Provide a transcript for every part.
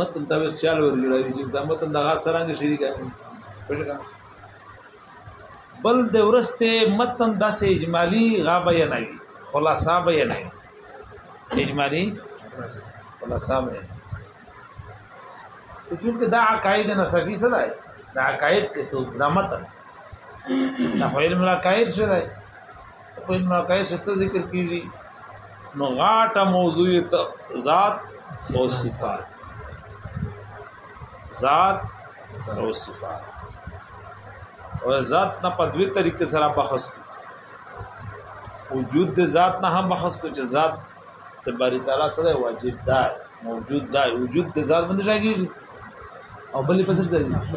متن ته سیال ور جوړوي چې دا متن دغه سرنګ شریکه پښه بل د ورسته متن داسې اجمالی غابه نه وي خلاصا به نه وي اجمالی خلاصا به ته چونکه دا عقاید نه صفی څه دی دا عقاید کې ته دا متن نه خو علم العقاید څه دی په علم حقایق څه ذکر کیږي نو غاټه موضوع ته ذات او صفات ذات او صفات او ذات نه په دوی طریقې سره بحث کو وجود د ذات نه هم بحث کو چې ذات تباری تعالی سره واجب ده موجود ده وجود د ذات باندې راګي او بلې په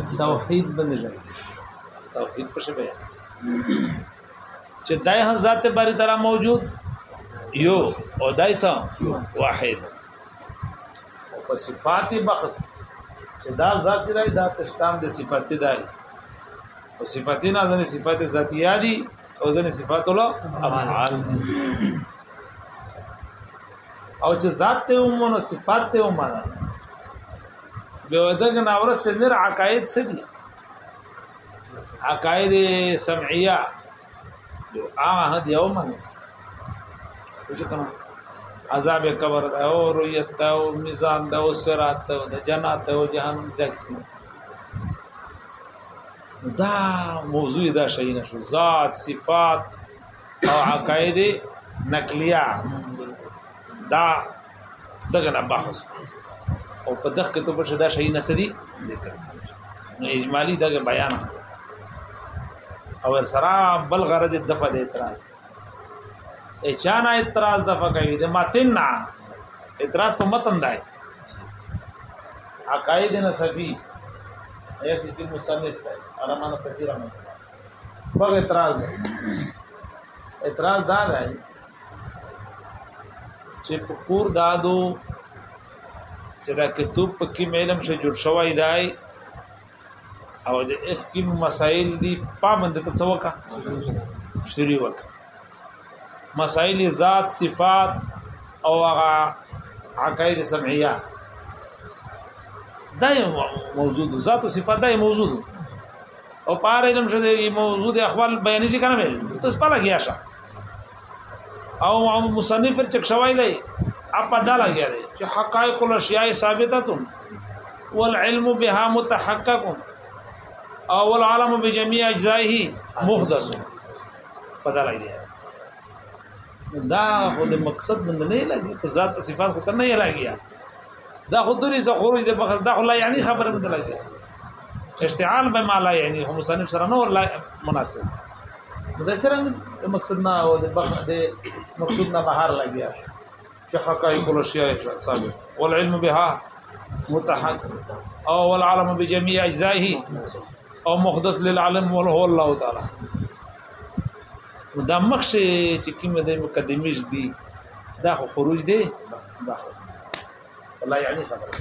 څه توحید باندې راګي توحید په څه چې دای هم ذات باری تعالی موجود یو او دای سم واحد او په صفات بخت چې دا ذات دی دا تشتام د صفات دی او صفات نه ځنه صفات ذاتیه دي او ځنه صفات له افعال او چې ذات ته ومنو صفات ته ومنو به ودغه ناورسته نر عقاید سدي عقاید سمعیه جو هغه حد یو من چې کوم عذاب قبر دا او رؤیت دا او میزان دا او صراط دا او جنت او جهنم دکسي دا موضوع دا شي نشو ذات صفات او عقاید نقلیه دا دغه نه بحث او په دغه کې ته په شدا شي نه سدي ذکر نو اجمالی دغه بیان او سره بل غرض د په اعتراض ای چانه اعتراض د فقوی د متن نه اعتراض په متن دی عقاید نه صفی ایت کې مصنف دی علمانه صفی رحمت الله په اعتراض اعتراض دا دی چې په کور دادو چې دا کتاب په کې علم شې جوړ شوی دی او د اخکیم مسائل دی پابند ته څوکا شری وک مسائل ذات صفات او هغه عقاید سمعیه دا موجود ذات او صفات دا موجود او پاره علم شې موجود اخوال بیان شي کنه تاسو پاله کیاشه او مصنف چک شوی دی اپا دا لګیا دی چې حقائق الاشیاء ثابتتون والعلم بها متحقق او العالم بجميع اجزائه محدث پدا لګیا دا خو د مقصد بند نه لګي ذات صفات خو ته نه لګیا دا خو دلی ز خروج د بخښ دا خو لا یعنی خبره نه لګي اشتعال به مالا یعنی هم مصنف سره نور لا مناسب دا څنګه مقصد نه او د بخښ د مقصود نه بهر لګي چې حقایق له شیعه ثابت والعلم بها متحق او والعالم بجميع اجزائه او مخدس للعالم وهو الله تعالی دا مخ شي چې کومه د مقدمه دي دا خو خروج دی والله یعنی خبره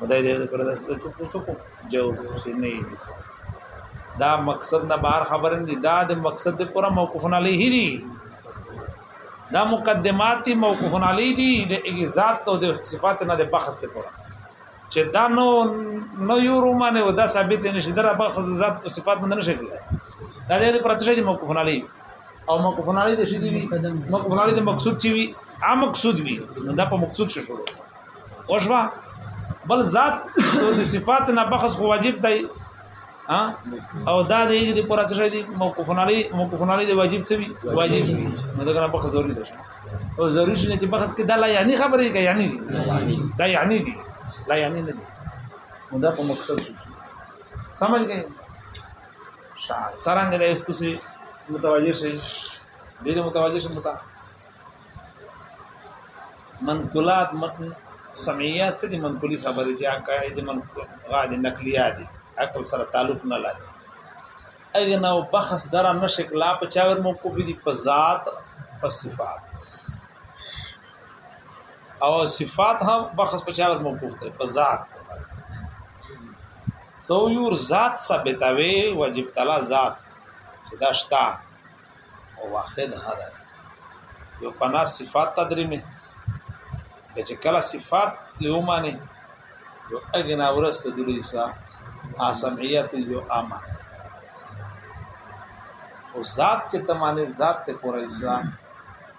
مدای دې پر داسې چې څه کو جو شي نه یې دا مقصد نه بهر خبرن دي دا د مقصد پر موقوفن علیه دي دا مقدماتی موقوفن علیه دي د ذات او د صفات نه د بحث ته پر چې دا نو نو یو رومانه و دا ثابت نه شي در په خود ذات او صفات باندې نشي کېږي دا د پرتشه دي موقوفن علی او موقوفن علی د شي دي موقوفن علی د مقصود چی وي عام مقصود وي دا په مقصود شي شروع اوښوا بل ذات او د صفات نه بخص خو واجب دی او دا د یوه د پوره څه دی موقوفن علی موقوفن علی د واجب څه وی واجب نه دا کنه په ضروري ده او ضروري شنه چې بحث کې دا لا یعنی خبرې کوي یعنی دا یعنی دی لا یعنی نه دی نو دا په مقصد شو سمجھ گئے شاعر سرانګ د استوسی متوجه شي ډیر متوجه شي متوجه منقولات سمعیه څه دي منقولي خبرې چې عقاید منقولات نقلیه دي عقل سره تعلق نه لري اګه نو بحث درا نشک لا په چاور موقوف دي په ذات په صفات او صفات هم بحث په چاور موقوف دي په ذات تو یور ذات ثابتوي واجب تعالی ذات چې دا شته او واخله نه ده یو پنا صفات تدریمه چې کله صفات یو معنی یو اګنا ورسته د لیسا اسمیت یو اما او ذات کې تمانه ذات ته پورې اسلام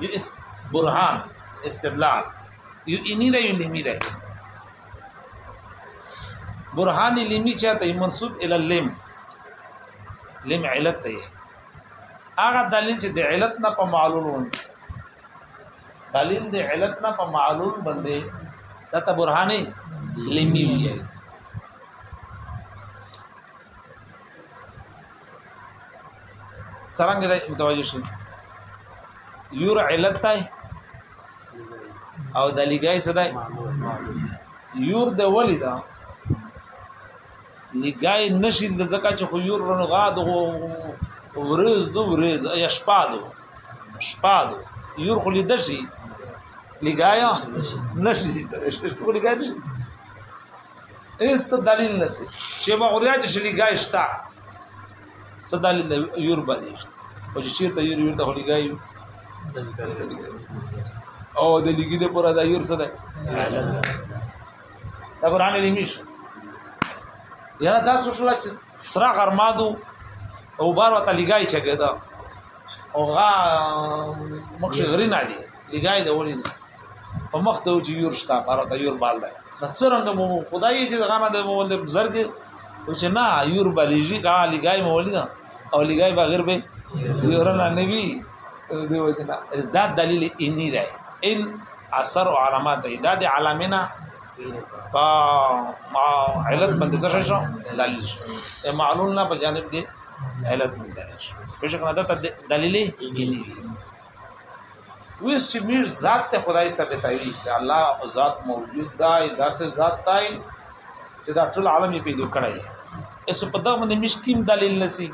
یو است برهان استدلال یو اینی دی یو لمی دی برهان لمی چاته منسوب ال لم لم علت دی هغه دلیل چې د علت نه په معلول وند دلیل د علت نه په معلول باندې دا ته برهانه لمی ویایي څنګه د متوجه شي یور علت تای او د لګای صدای یور د ولی دا لګای نشي د زکه چې خو یور رنو غاد ورز دو ورز یا شپادو شپادو یور خو لید شي لګای نشي شپو لګای نشي ایس ته دلیل نسی چې ما غوریا چې شلیګای شتا څه دلیل یور باندې او چې چیرته یور یور ته هلیګای او د لګی نه پر دا یور څه ده دا قران لیمیش یا دا سوشل چې سرا غرمادو او بار وته لګای چګه دا او غا مخ غری نه دی لګای د ونی په مخ ته چې یور شتا پر ته یور بال دی نڅرنګ مو خدای چې غانا د مول بزر کې او چې نه یور بلیږي کا لګای مو ولیدا او لګای بغیر به یورنا نبی دی وجنا دا دلیل انی دی ان اثر علامات دی دا د علامنا په ما علت باندې څه شو دلیل شو معلوم نه په جانب دی علت باندې دلیل شو بشک نه دا دلیل انی ویس چې میر ذات ته خدای ثابتوي چې الله ذات موجود دی داسې ذات دی چې دا ټول عالم پیدا کړی ایسو په دغه باندې مشکیم دلیل نسی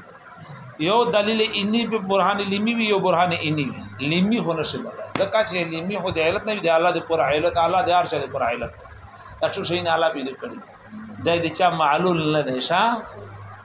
یو دلیل انی به برهان لیمی وی یو برهان انی وی لیمی هو نشي بلای ځکه چې لیمی هو د علت نه دی الله د پر علت الله د هر شي د پر علت دا ټول شي نه الله پیدا کړی دی د چا معلول نه دی شه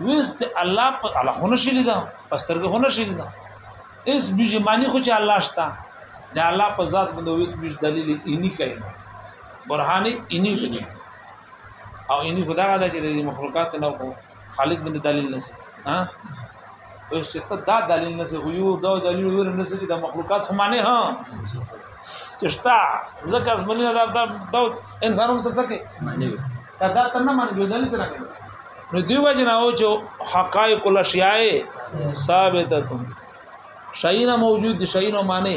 وست الله په الله خو نشي لیدا پسترګه خو نشي لیدا اس بیج معنی خو چې الله شتا د الله په ذات باندې وست بیج دلیل اینی کوي برهان اینی کوي او اینی خدا غدا چې د مخلوقات نه کو خالق باندې دلیل نسی ها اوس چې ته دا دلیل نسی خو یو دا دلیل ور نسی چې د مخلوقات خو معنی ها چشتا ځکه از منی دا دا انسانونو ته څه کوي معنی دا ته نه معنی دلیل ته نه کوي نو دی وجنا او چې حقائق الاشیاء ثابته شینا موجود دي شینا معنی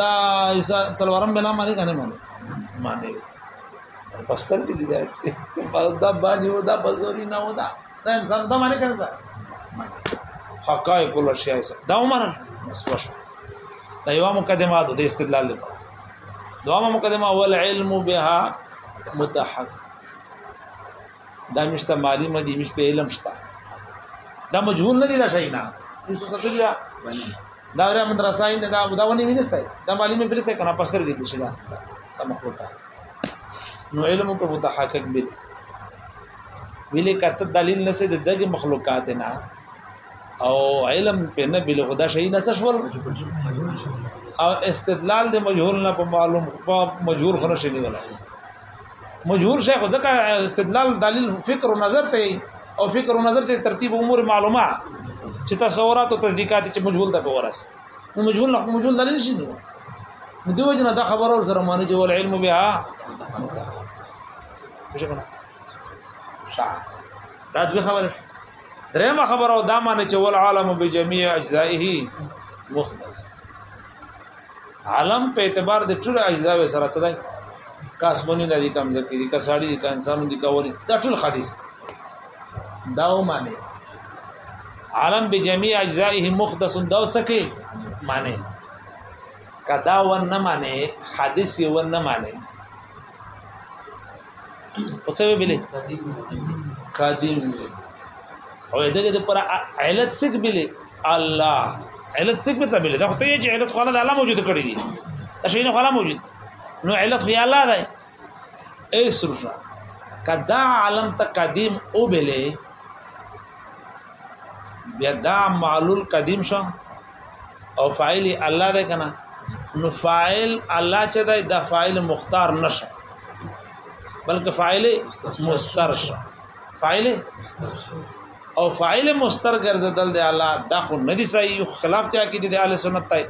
دا څلورم بنا معنی کنه معنی معنی پستر کې دي دا باندې و دا بزوري نه و دا دا انسان دا معنی کنه دا حقائق الاشیاء دا عمر مسوش دا یو مقدمه ده د استدلال لپاره دوامه مقدمه اول علم بها متحقق دا مشته مالی مدي مش په علم شته دا مجهول نه دي دا شي نه اوس څه دي دا غره مدرسه نه دا دا ونی وینسته دا مالی مې پرسته کنه پسر دي شي دا دا مخلوقه نو علم په متحقق به ویلې کته دلیل نسه د دغه مخلوقات نه او علم په نه بل خدا شي نه څه شول او استدلال د مجهول نه په معلوم په مجهول خنه شي نه ولا مجهول شي خو ځکه استدلال دلیل فکر او نظر ته او فکر او نظر چې ترتیب امور معلومه چې تصورات او تصدیقات چې مجهول ته ورس نو مجهول نه مجهول دلیل شي نو دوی وجنه دا خبره سره معنی چې ول علم بها دا دوی خبره درېمه خبره دا معنی چې ول عالم بجميع اجزائه مختص عالم په اعتبار د ټول اجزا سره څه دی کاسبونی نه دي کم ځکه دي کساړي دي انسانو دي کولي دا ټول حدیث دا و معنی عالم بجميع اجزائه مختص دا سکه معنی کدا و نه معنی حدیث و نه معنی په څه ویلې قدیم او دغه د پر علت سګ بلې الله علت سګ ته بلې دا خو ته چې علت خو الله موجود کړی دی شي نه خلا موجود نو علت خو الله دی اے سرشا کدا عالم ته قدیم او بلې بیا دا معلول قدیم شو او فاعل الله ده کنه نو فاعل الله چې ده د فاعل مختار نشه بلکې فاعل مستر شه فاعل او فاعل مستر ګرځدل دی الله دا خو ندی صحیح خلاف ته عقیده دی اهل سنت ته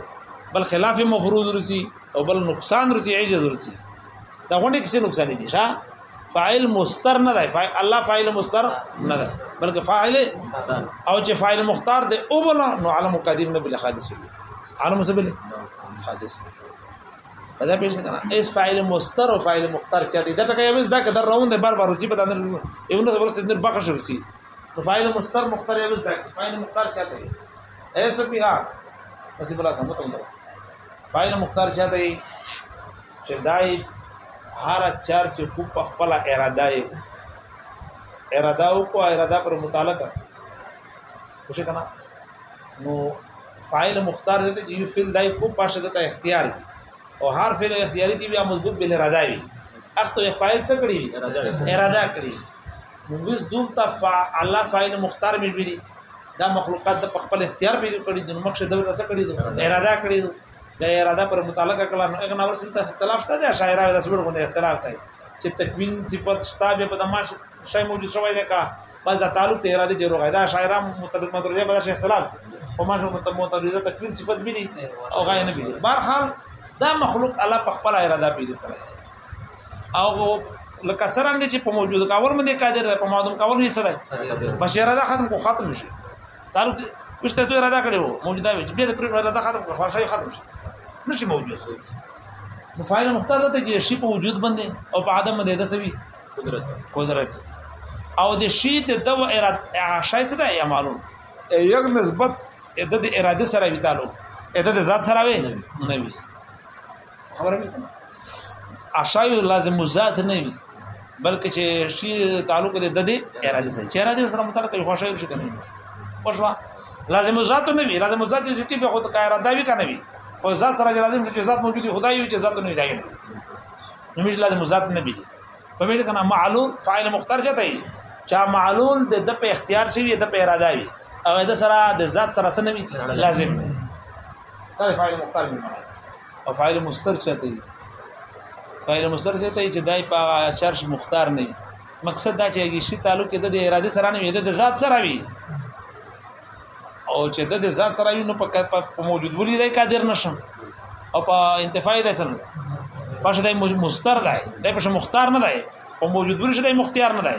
بل خلاف مفروض رسی او بل نقصان رسی عجز رسی دا غونډه کیسه نقصان دي ښا فاعل مستر نه دی فاعل الله فاعل مستر نه دی بلکې فاعل او چې فاعل مختار دی او بل نو علم قدیم نه بل حادث وي علم څه بل حادث وي پدا پیش کنا اس فاعل مستر او فاعل مختار چا دی دا ټکه یې دا کده روان دی بار بار چې په دندر یو نو ورسته دندر بخښ شو چې نو فاعل مستر مختار یې دا فاعل مختار چا دی ایسو پی ها پس بلا سمته پایله مختار چاته یې چې دای هر چار چې کو په خپل اراده یې اراده او کو اراده پر متعلقه خوش کنا نو فاعل مختار دې چې یو فعل دای کو پاشه دته اختیار وي او هر فعل اختیاري چې بیا مضبوط بل اراده وي اخته فاعل څه کړی اراده کړی نو وس دوم ته الله فاعل مختار مې ویلي دا مخلوقات د خپل اختیار به کړی د مخ شه دغه څه کړی دو اراده کړی دو د اراده پر متعلق کله نو اغنا ورسم ته اختلاف شته د شاعره د سبر غونډه اختلاف دی چې تکوین صفت شته به په دماغ شای موجود شوی دی کا بس دا تعلق ته اراده جوړه غیدا شاعره متعلق مدرجه په داس اختلاف او ما شو متعلق تکوین صفت بلی او غای نه بلی بهر حال دا مخلوق الله په خپل اراده پیدا کړی او لکه څنګه چې په موجوده کاور باندې قادر ده په معدوم کاور نه څه ده بس اراده ختم کو ختم شي تعلق مشته تو اراده کړو موجوده وي به پر اراده ختم کو خواشه ختم شي نشي موجود نو فاعل مختار ده چې شی په وجود باندې او په عدم باندې ده سوي قدرت قدرت او د شی د دو اراده شای څه ده یا معلوم یو نسبت د اراده سره وی تعلق د ذات سره وی نه وی خبره مې کنه اشایو لازم ذات نه وي بلکې چې شی تعلق دې د دې اراده سره چې اراده سره متعلق وي خوشاله شي کنه خوشوا لازم ذات نه وي لازم ذات چې کې به خود کا اراده وي کنه وي خو ذات سره لازم چې ذات موجود وي خدای وي چې ذات نه وي دایو نو مش لازم ذات نه وي په مې کنه معلول فاعل مختار چته وي چې معلول د په اختیار شي د په اراده وي او د سره د ذات سره سره نه وي لازم نه دا فاعل مختار دی او فاعل مستر چاته دی فاعل مستر چاته چې دای په چرش مختار نه مقصد دا چې هغه شی تعلق د اراده سره نه وي د ذات سره وي او چې د ذات سره وي نو په موجود ولې دای قادر نشم او په انتفاع دای څنګه پښه دای مستر دای دای پښه مختار نه دای او موجود ورش دی مختیار نه دی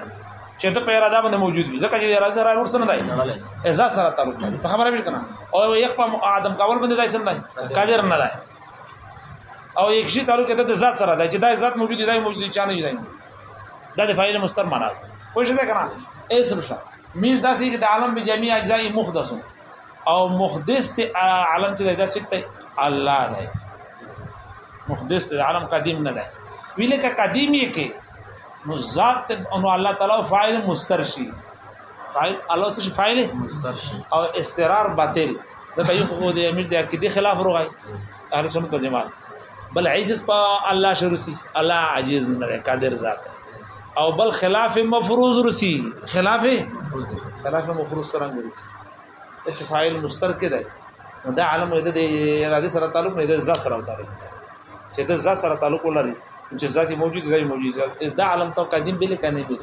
چې ته په اراده باندې موجود وي ځکه چې اراده سره ورسره نه دی ازا سره تعلق دی په خبره ویل کنه او یو په ادم کول باندې دی څنګه دی قادر نه دی او یک شي تعلق ته د ذات سره دی چې دا ذات موجود دی موجود چا نه دی دا د فاعل مستر معنا کوی څه ده کنه ایسر شو میر داسې چې د عالم به جميع اجزاء مخدسون او محدث ته عالم چې دا څه ته الله دی محدث ته عالم قدیم نه دی ویله کا قدیم یې کې نو ذات انو الله تعالی فاعل مسترشی فاعل الله څه فاعل مسترشی او استقرار باطل ځکه یو خو د امیر د عقیده خلاف روغای اهل سنت جماعت بل عجز په الله شروسی الله عجز نه قادر ذات دی او بل خلاف مفروض رسی خلاف خلاف مفروض سره رسی چې فاعل مستر کې دی نو دا علم د ارادي سره تعلق نه د ز سره تعلق چې د ز سره تعلق لري چې ذاتي موجود دی موجود اس دا علم تو قدیم بل کنه بل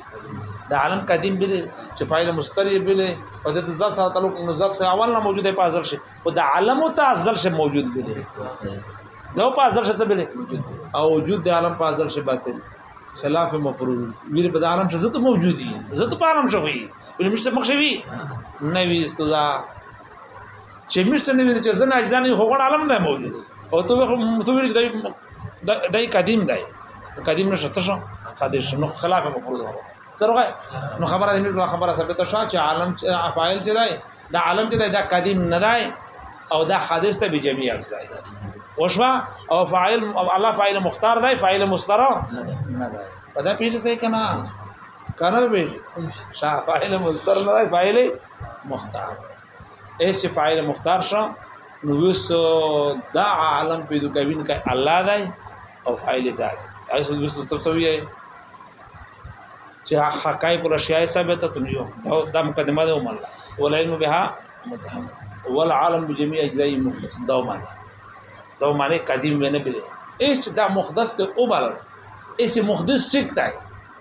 دا علم قدیم بل چې فاعل مستر بل او د ز سره تعلق نو ذات فی اول نه موجوده په ازل شي او دا علم ته ازل شي موجود بل دا په ازل شي بل او وجود د علم په ازل شي باطل خلاف مفروض ویل په عالم شزه ته موجودي زه ته په عالم شوی ولې مشته مخ شوی نه وی استودا چې مشته نه وی چې زنه اجزا نه هغه عالم نه موجود او ته ته ویل دای دای قدیم دی قدیم نشه څه شو قدیم شو نو خلاف مفروض هو ترغه نو خبره دې نو خبره ثابته شو چې عالم افعال چې دی دا عالم چې دی دا قدیم نه دی او دا حادث ته به جميع اجزا وشوا او فاعل او الله فاعل مختار دی فاعل مستر نه دی په دا پیژنې کنه کنه به شا فاعل مستر نه فاعل مختار ایس فاعل مختار شو نو وس دا عالم په دې کوین کې الله دی او فاعل دی ایس وس تب سوی ہے چې حقایق الاشیاء ثابته تنیو دا د مقدمه ده ومل ولعلم بها متهم والعالم بجميع اجزاء مخلص دا معنی دا معنی قدیم ونه بلی ایس دا مخدس ته وبال ایس مخدس سکتا ہے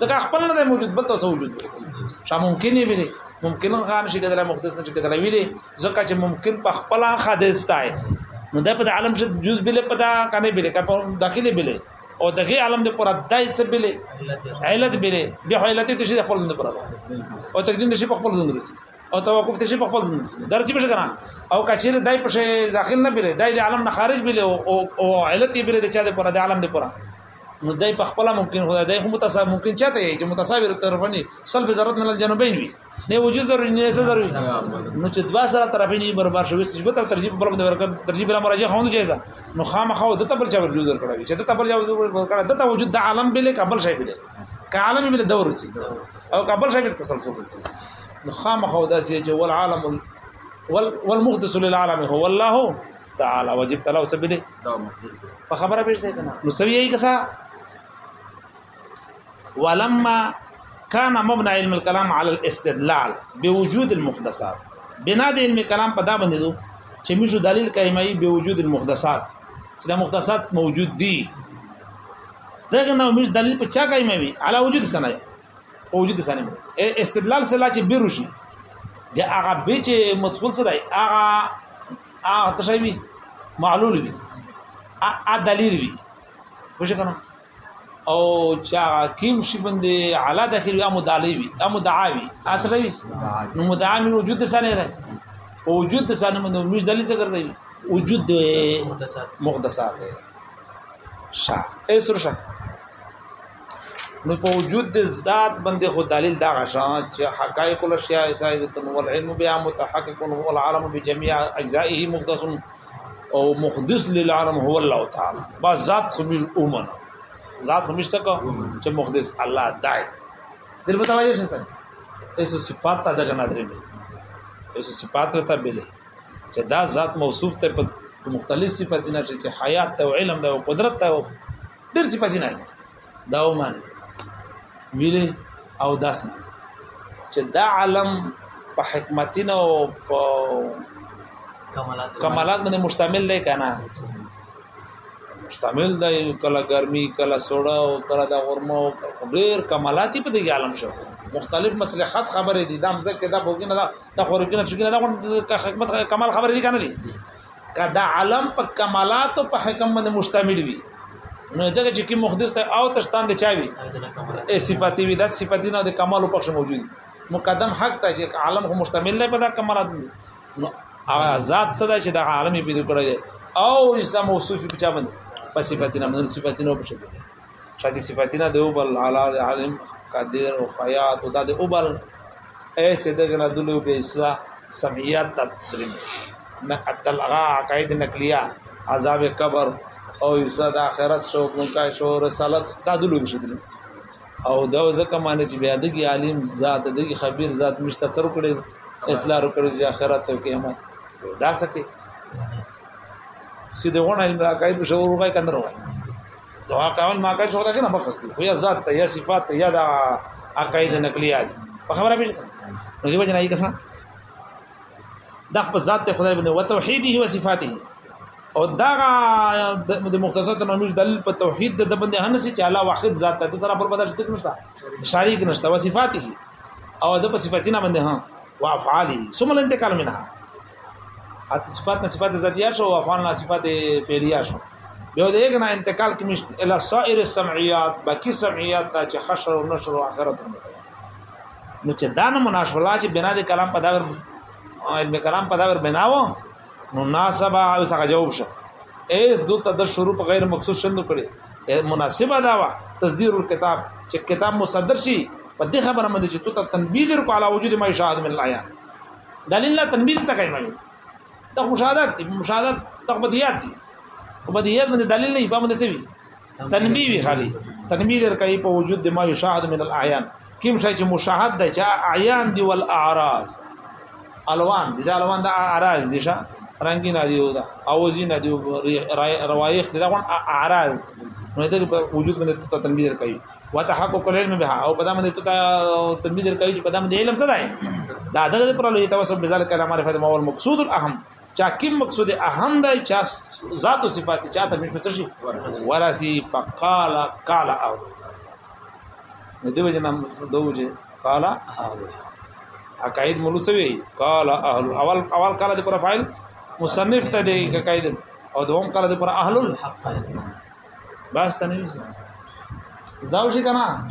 ځکه خپل نه موجود بل ته وجود شا ممکن نه وي ممکن غان شي کېدل مختص نه شي کېدل ویلي ځکه چې ممکن په خپل حادث تای نو د په عالم شد جز بل پتا کنه بل کا په داخلي بل او دغه عالم د پر دای څه بل علت بل به علت ته شي خپل نه پر او تقدیم شي په خپل ځند رسي او توقف ته شي په خپل ځند رسي درچ به کنه او کچیر دای په داخل نه بل دای د عالم نه خارج بل او علت بل د چا د پر د عالم د پر نو دای په خپل ممکن خدای دای هم متساوی ممکن چاته چې متساوی طرفنی سلب ضرورت من الجنبین وي نه وجود ضروري نه څه ضروري نو چې دوا سره طرفین برابر شوی چې به تر ترجیح بل باندې ورکړ ترجیح بل مراجعه هوند جایزه نو خامخا د تبل چا وجود ورکړی چې د تبل چا وجود ورکړی د وجود د عالم بل کبل شي بل که عالم بل دور شي او کبل شي بل تسلسل شي نو خامخا دا چې ول عالم والمقدس للعالم هو الله تعالی وجب تلاو سبله په خبره به ځای کنه نو سوي یې کسا ولما كان مبنى علم الكلام على الاستدلال بوجود المحدثات بنا د علم کلام په دا باندې دو چې مشو دلیل کایمای به وجود المحدثات چې دا محدثات موجود دي دغه نو مش دلیل په چا کایمای وي علی وجود سنه او وجود سنه استدلال سره چې بیروشي د هغه به چې مدخول سره هغه ا ته شي معلول وي ا دلیل وي وشه کنه او چا کیم شي باندې علا داخل وي مدعی وي مدعاوي ا ته شي نو مدعا من وجود ثاني ده وجود ثاني من مش دلیل څه کوي وجود مقدسات مقدسات شا اے سرشا نو په وجود د ذات باندې خو دلیل دا غشا چې حقایق الاشیاء سایده والعلم بها متحقق هو العالم بجميع اجزائه مختص او مخدس للعالم هو الله تعالی با ذات خمیر اومنه ذات خمیر څخه چې مخدس الله دای دل متوجه شې سره ایسو صفات ته دغه نظر مې ایسو صفات ته بلې چې دا ذات موصوف ته په مختلف صفاتونه چې حیات ته علم ته قدرت ته ډېر صفات نه دي دا و معنی ویلې او داس معنی چې دا عالم په حکمتینه او په کمالات باندې مشتمل دی کنه مشتمل دی کله ګرمي کله سوړه او کله د غرمه او ډېر کمالات په دې عالم شو مختلف مصلحت خبرې دي دا مزه کې دا بوګینه دا د خورګینه چې دا حکمت کمال خبرې دي کنه دي که دا عالم په کمالات او په حکم باندې مشتمل وي نو دغه چې کی محدث ته او تشتان دی چاوي ای صفاتی وی دا صفاتی نه د کمال په شمول موجود مقدم حق ته چې عالم خو مشتمل نه پدا کمالات نو ذات صدا چې د عالمي پیدا کړی او اسلام موصوف په چا باندې په صفاتی نه باندې صفاتی نه په شمول شاته صفاتنا د اوبل علا عالم قادر او خیات او دا د اوبل ایسه دغه نه دلو به اسا سمیات تدریم نه اتلغا عقاید نقلیه عذاب قبر او ایسا د اخرت شو مونږه شو رسالت دا دلو به شدل او دا ځکه معنی چې بیا دغه عالم ذات دغه خبير ذات مشته تر کړي اطلاع وکړي چې اخرت او قیامت دا سکه سیده غون علم عقاید مشور وای کنه وای دعا کول ما کار شو دا کنه بخص دی خو یا ذات ته یا صفات ته یا د عقاید نقلیه دي په خبره به نو دی وجنه یې کسان د خپل ذات ته خدای باندې او توحیده او صفاته او دا د مختصر تنویر دل په توحید د باندې هنه چې الله واحد ذات ته سره پر بدل څه نشته شریک نشته او صفاته او د په صفاتینه باندې ها وافعاله ثم الانتقال منها اته صفات نه صفات ذاتیه شو او افعال نه صفات فعلیه شو بیا د یګنا انتقال کې مش اله سائر السمعيات باقي سمعيات ته چې خشر او نشر او اخرت نو چې دا نه مناشولا چې بنا د کلام په داور علم کلام په داور بناو نو ناسبه او څنګه جواب شو ایس دلته د شروع په غیر مخصوص شند کړي مناسبه دا وا تصدیر الكتاب چې کتاب مصدر شي په دې خبره باندې چې تو ته تنبیه درکو علا وجود ما شاهد من الایا دلیل نه تنبیه ته کوي مګر د مشاهدات دي مشاهدات تقبديات دي تقبديات باندې دلیل نه په باندې چوي تنبیه وی خالي تنبیه لر کوي په وجود د ما یشاهد من الاعیان کوم شي چې مشاهد ده چې اعیان دي ول اعراض الوان دي دا الوان د اعراض دي شه رنگین دی او دا اوازین دی روایخ دي دا اعراض نو د وجود باندې تنبیه کوي وتحقق العلم بها او پدامه دې ته تدبیر درکوي چې پدامه دې علم څه دی دا دغه پر لوی توسب بذلک علامه معرفت مول مقصود الاهم چا کوم مقصود اهم دی چا ذات او صفات چا ته مش پڅشي ورسی فقال قال او دې وجه نام دوجه قال او عقائد مولوی قال اهل اول اول قال د پروفایل مصنف ته دی عقائد او دوم کله د پر اهل الحق بس تنوي زداو شي کنه